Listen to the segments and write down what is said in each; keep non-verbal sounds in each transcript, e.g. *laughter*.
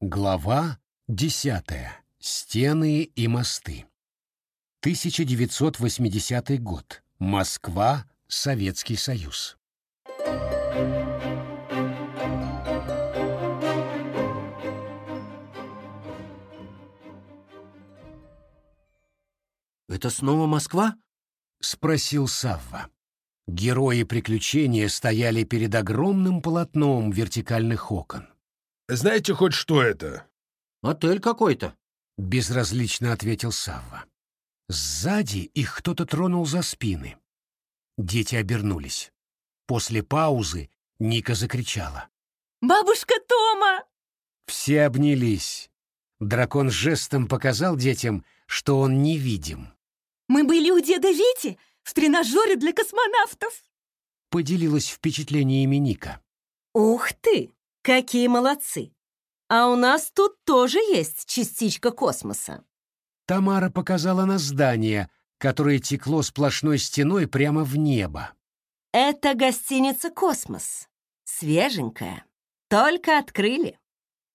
Глава 10. Стены и мосты. 1980 год. Москва, Советский Союз. «Это снова Москва?» — спросил Савва. Герои приключения стояли перед огромным полотном вертикальных окон. Знаете хоть что это?» «Отель какой-то», — безразлично ответил Савва. Сзади их кто-то тронул за спины. Дети обернулись. После паузы Ника закричала. «Бабушка Тома!» Все обнялись. Дракон жестом показал детям, что он невидим. «Мы были у деда Вити в тренажере для космонавтов!» Поделилась впечатлениями Ника. «Ух ты!» Какие молодцы! А у нас тут тоже есть частичка космоса. Тамара показала на здание, которое текло сплошной стеной прямо в небо. Это гостиница «Космос». Свеженькая. Только открыли.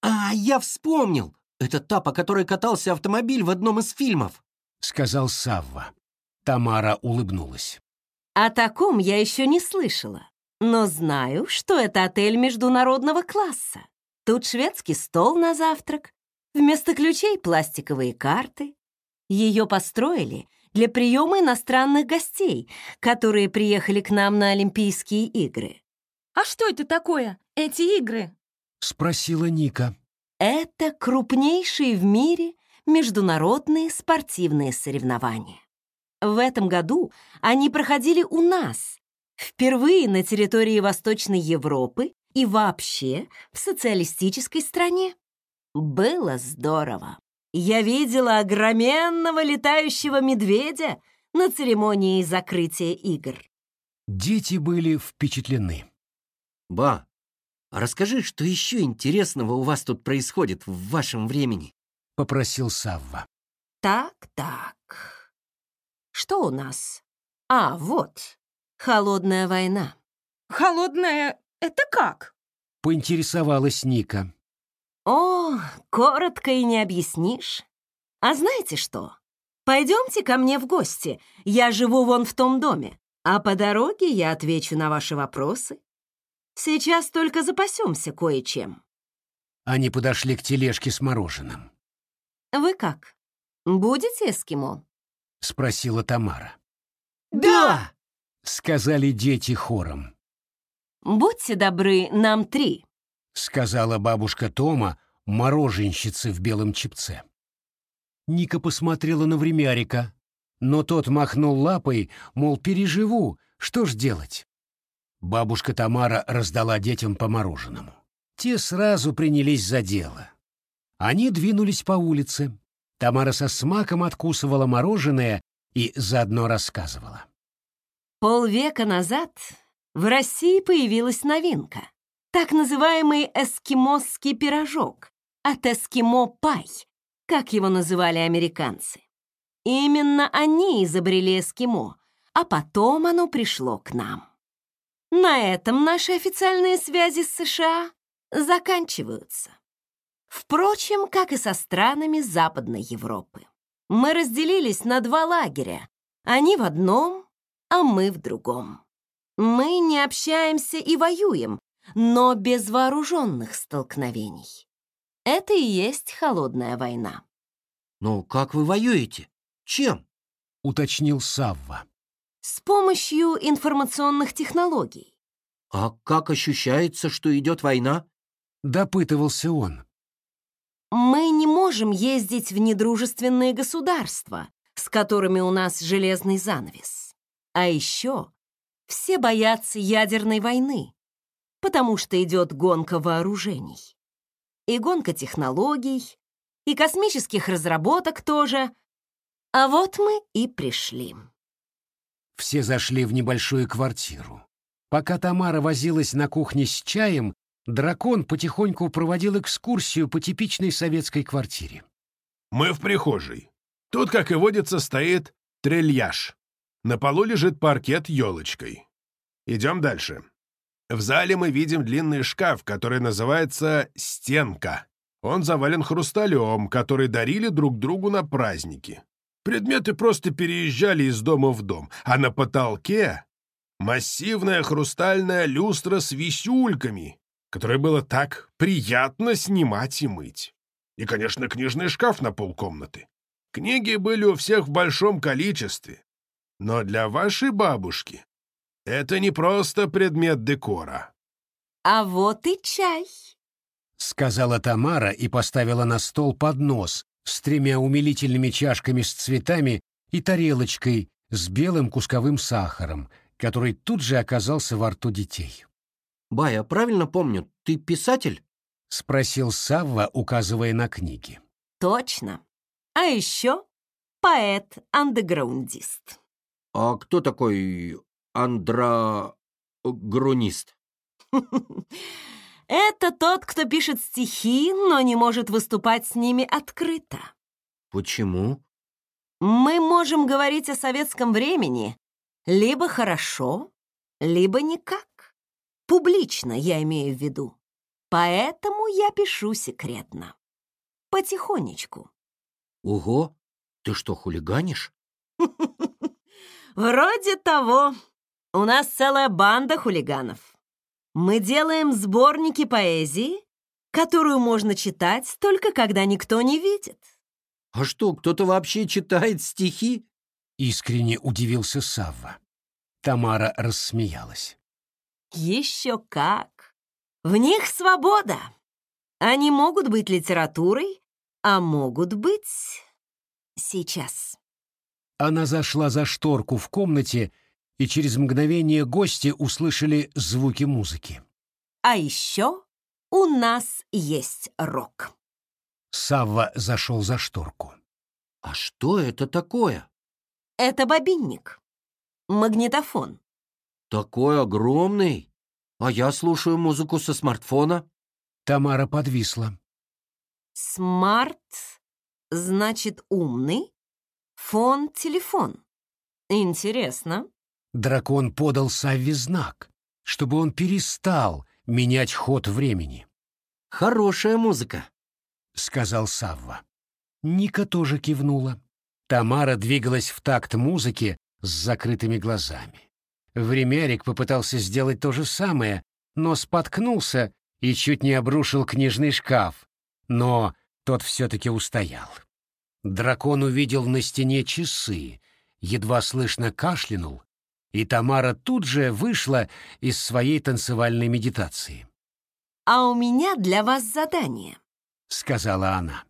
А, я вспомнил! Это та, по которой катался автомобиль в одном из фильмов, сказал Савва. Тамара улыбнулась. О таком я еще не слышала но знаю, что это отель международного класса. Тут шведский стол на завтрак, вместо ключей пластиковые карты. Ее построили для приема иностранных гостей, которые приехали к нам на Олимпийские игры. «А что это такое, эти игры?» — спросила Ника. «Это крупнейшие в мире международные спортивные соревнования. В этом году они проходили у нас, Впервые на территории Восточной Европы и вообще в социалистической стране. Было здорово. Я видела огроменного летающего медведя на церемонии закрытия игр. Дети были впечатлены. «Ба, а расскажи, что еще интересного у вас тут происходит в вашем времени?» — попросил Савва. «Так, так. Что у нас? А, вот. «Холодная война». «Холодная — это как?» — поинтересовалась Ника. «О, коротко и не объяснишь. А знаете что? Пойдемте ко мне в гости. Я живу вон в том доме. А по дороге я отвечу на ваши вопросы. Сейчас только запасемся кое-чем». Они подошли к тележке с мороженым. «Вы как? Будете эскимо?» — спросила Тамара. «Да!» — сказали дети хором. «Будьте добры, нам три», — сказала бабушка Тома, мороженщица в белом чипце. Ника посмотрела на времярика, но тот махнул лапой, мол, переживу, что ж делать. Бабушка Тамара раздала детям по мороженому. Те сразу принялись за дело. Они двинулись по улице. Тамара со смаком откусывала мороженое и заодно рассказывала. Полвека назад в России появилась новинка. Так называемый эскимосский пирожок от эскимо-пай, как его называли американцы. Именно они изобрели эскимо, а потом оно пришло к нам. На этом наши официальные связи с США заканчиваются. Впрочем, как и со странами Западной Европы. Мы разделились на два лагеря. Они в одном, а мы в другом. Мы не общаемся и воюем, но без вооруженных столкновений. Это и есть холодная война. Но как вы воюете? Чем?» — уточнил Савва. «С помощью информационных технологий». «А как ощущается, что идет война?» — допытывался он. «Мы не можем ездить в недружественные государства, с которыми у нас железный занавес. А еще все боятся ядерной войны, потому что идет гонка вооружений. И гонка технологий, и космических разработок тоже. А вот мы и пришли. Все зашли в небольшую квартиру. Пока Тамара возилась на кухне с чаем, дракон потихоньку проводил экскурсию по типичной советской квартире. «Мы в прихожей. Тут, как и водится, стоит трельяж. На полу лежит паркет елочкой. Идем дальше. В зале мы видим длинный шкаф, который называется «стенка». Он завален хрусталем, который дарили друг другу на праздники. Предметы просто переезжали из дома в дом, а на потолке массивная хрустальная люстра с висюльками, которое было так приятно снимать и мыть. И, конечно, книжный шкаф на полкомнаты. Книги были у всех в большом количестве но для вашей бабушки это не просто предмет декора». «А вот и чай», — сказала Тамара и поставила на стол поднос с тремя умилительными чашками с цветами и тарелочкой с белым кусковым сахаром, который тут же оказался во рту детей. «Бая, правильно помню, ты писатель?» — спросил Савва, указывая на книги. «Точно. А еще поэт-андеграундист». А кто такой Андра андрогронист? *laughs* Это тот, кто пишет стихи, но не может выступать с ними открыто. Почему? Мы можем говорить о советском времени либо хорошо, либо никак. Публично я имею в виду. Поэтому я пишу секретно. Потихонечку. Ого, ты что, хулиганишь? *laughs* Вроде того. У нас целая банда хулиганов. Мы делаем сборники поэзии, которую можно читать только когда никто не видит. А что, кто-то вообще читает стихи? Искренне удивился Савва. Тамара рассмеялась. Еще как. В них свобода. Они могут быть литературой, а могут быть сейчас. Она зашла за шторку в комнате, и через мгновение гости услышали звуки музыки. «А еще у нас есть рок». Савва зашел за шторку. «А что это такое?» «Это бобинник. Магнитофон». «Такой огромный? А я слушаю музыку со смартфона». Тамара подвисла. «Смарт значит умный, фон — телефон. Интересно. Дракон подал Савве знак, чтобы он перестал менять ход времени. Хорошая музыка, — сказал Савва. Ника тоже кивнула. Тамара двигалась в такт музыки с закрытыми глазами. Времярик попытался сделать то же самое, но споткнулся и чуть не обрушил книжный шкаф, но тот все-таки устоял. Дракон увидел на стене часы, едва слышно кашлянул, и Тамара тут же вышла из своей танцевальной медитации. «А у меня для вас задание», — сказала она.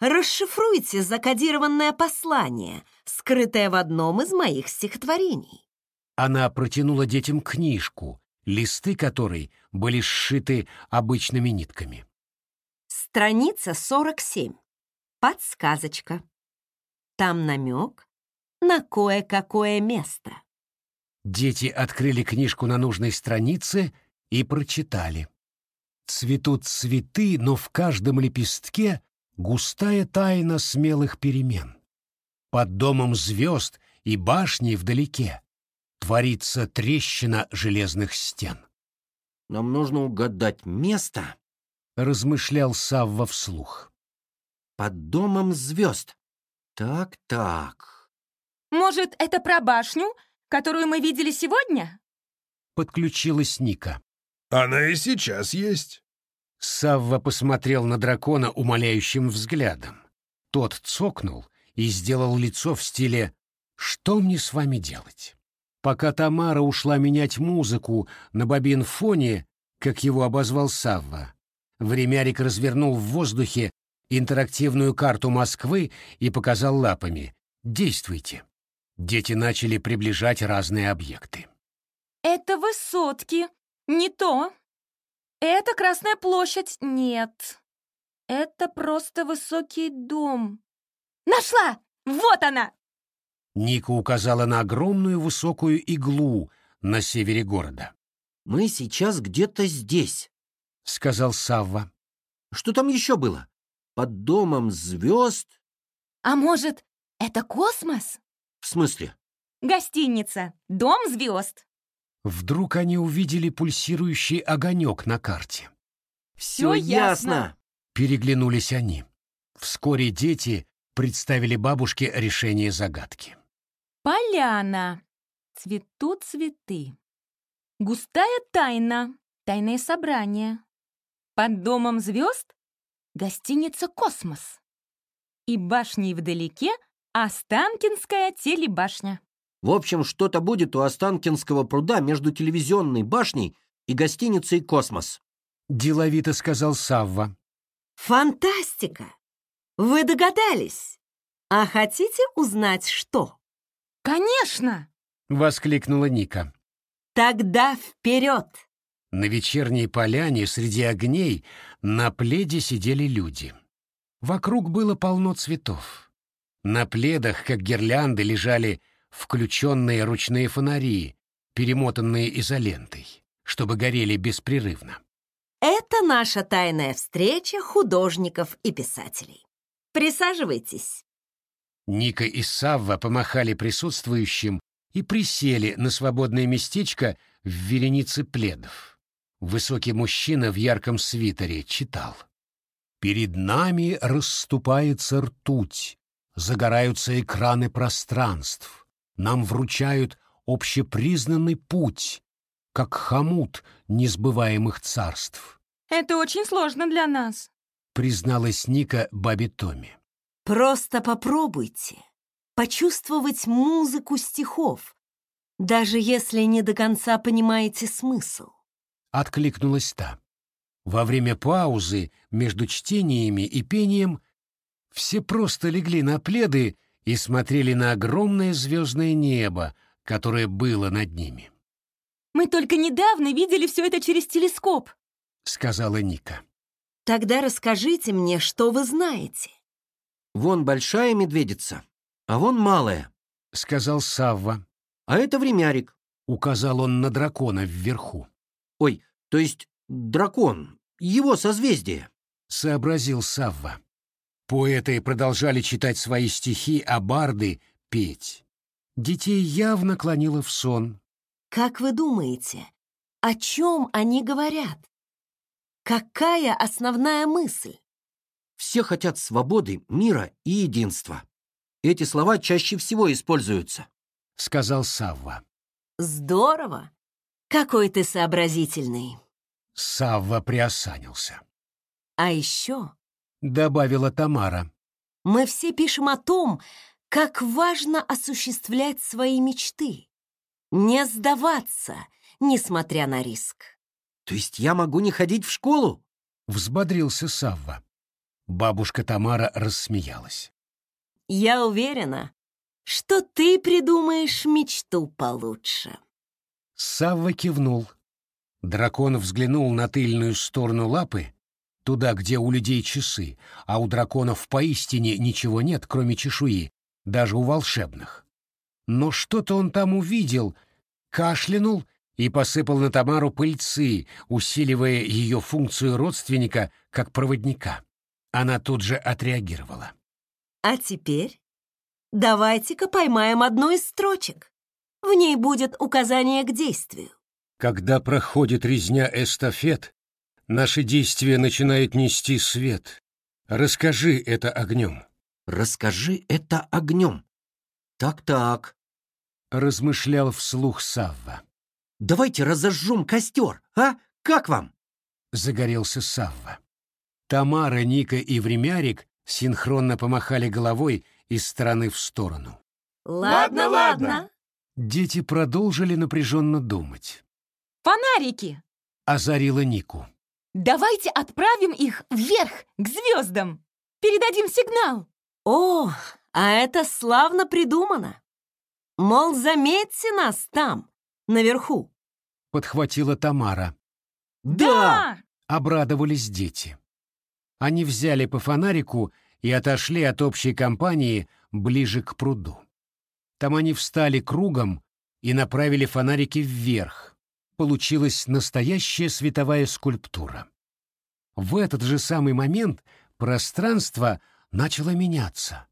«Расшифруйте закодированное послание, скрытое в одном из моих стихотворений». Она протянула детям книжку, листы которой были сшиты обычными нитками. Страница 47. Подсказочка. Там намек на кое-какое место. Дети открыли книжку на нужной странице и прочитали. Цветут цветы, но в каждом лепестке густая тайна смелых перемен. Под домом звезд и башней вдалеке творится трещина железных стен. Нам нужно угадать место, размышлял Савва вслух. под домом звезд. Так-так. Может, это про башню, которую мы видели сегодня? Подключилась Ника. Она и сейчас есть. Савва посмотрел на дракона умоляющим взглядом. Тот цокнул и сделал лицо в стиле «Что мне с вами делать?». Пока Тамара ушла менять музыку на бобин фоне, как его обозвал Савва, Времярик развернул в воздухе интерактивную карту Москвы и показал лапами «Действуйте». Дети начали приближать разные объекты. «Это высотки. Не то. Это Красная площадь. Нет. Это просто высокий дом. Нашла! Вот она!» Ника указала на огромную высокую иглу на севере города. «Мы сейчас где-то здесь», — сказал Савва. «Что там еще было?» под домом звезд? А может, это космос? В смысле? Гостиница. Дом звезд. Вдруг они увидели пульсирующий огонек на карте. «Все ясно!» — переглянулись они. Вскоре дети представили бабушке решение загадки. «Поляна. Цветут цветы. Густая тайна. Тайное собрание. Под домом звезд гостиница «Космос». И башней вдалеке Останкинская телебашня. В общем, что-то будет у Останкинского пруда между телевизионной башней и гостиницей «Космос». Деловито сказал Савва. Фантастика! Вы догадались? А хотите узнать, что? Конечно! Воскликнула Ника. Тогда вперед! На вечерней поляне среди огней на пледе сидели люди. Вокруг было полно цветов. На пледах, как гирлянды, лежали включенные ручные фонари, перемотанные изолентой, чтобы горели беспрерывно. Это наша тайная встреча художников и писателей. Присаживайтесь. Ника и Савва помахали присутствующим и присели на свободное местечко в веренице пледов. Высокий мужчина в ярком свитере читал. «Перед нами расступается ртуть, загораются экраны пространств, нам вручают общепризнанный путь, как хомут несбываемых царств». «Это очень сложно для нас», — призналась Ника бабе Томи. «Просто попробуйте почувствовать музыку стихов, даже если не до конца понимаете смысл откликнулась та. Во время паузы между чтениями и пением все просто легли на пледы и смотрели на огромное звездное небо, которое было над ними. «Мы только недавно видели все это через телескоп», — сказала Ника. «Тогда расскажите мне, что вы знаете». «Вон большая медведица, а вон малая», — сказал Савва. «А это времярик», — указал он на дракона вверху. Ой, то есть дракон, его созвездие», — сообразил Савва. Поэты продолжали читать свои стихи, а барды — петь. Детей явно клонило в сон. «Как вы думаете, о чем они говорят? Какая основная мысль?» «Все хотят свободы, мира и единства. Эти слова чаще всего используются», — сказал Савва. «Здорово!» Какой ты сообразительный. Савва приосанился. А еще... Добавила Тамара. Мы все пишем о том, как важно осуществлять свои мечты. Не сдаваться, несмотря на риск. То есть я могу не ходить в школу? Взбодрился Савва. Бабушка Тамара рассмеялась. «Я уверена, что ты придумаешь мечту получше». Савва кивнул. Дракон взглянул на тыльную сторону лапы, туда, где у людей часы, а у драконов поистине ничего нет, кроме чешуи, даже у волшебных. Но что-то он там увидел, кашлянул и посыпал на Тамару пыльцы, усиливая ее функцию родственника как проводника. Она тут же отреагировала. «А теперь давайте-ка поймаем одну из строчек». В ней будет указание к действию. Когда проходит резня эстафет, наше действие начинает нести свет. Расскажи это огнем. Расскажи это огнем. Так-так. Размышлял вслух Савва. Давайте разожжем костер, а? Как вам? Загорелся Савва. Тамара, Ника и Времярик синхронно помахали головой из стороны в сторону. «Ладно, ладно!» Дети продолжили напряженно думать. «Фонарики!» — озарила Нику. «Давайте отправим их вверх, к звездам! Передадим сигнал!» «О, а это славно придумано! Мол, заметьте нас там, наверху!» — подхватила Тамара. «Да!», да! — обрадовались дети. Они взяли по фонарику и отошли от общей компании ближе к пруду. Там они встали кругом и направили фонарики вверх. Получилась настоящая световая скульптура. В этот же самый момент пространство начало меняться.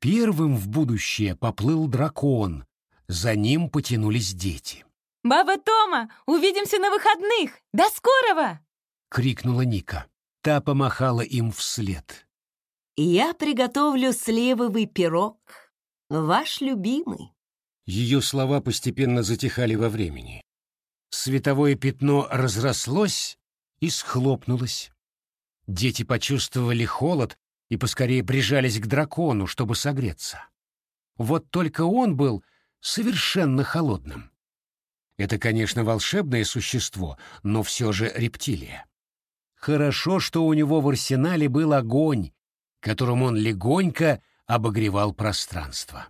Первым в будущее поплыл дракон, за ним потянулись дети. «Баба Тома, увидимся на выходных! До скорого!» — крикнула Ника. Та помахала им вслед. «Я приготовлю сливовый пирог», ваш любимый». Ее слова постепенно затихали во времени. Световое пятно разрослось и схлопнулось. Дети почувствовали холод и поскорее прижались к дракону, чтобы согреться. Вот только он был совершенно холодным. Это, конечно, волшебное существо, но все же рептилия. Хорошо, что у него в арсенале был огонь, которым он легонько обогревал пространство.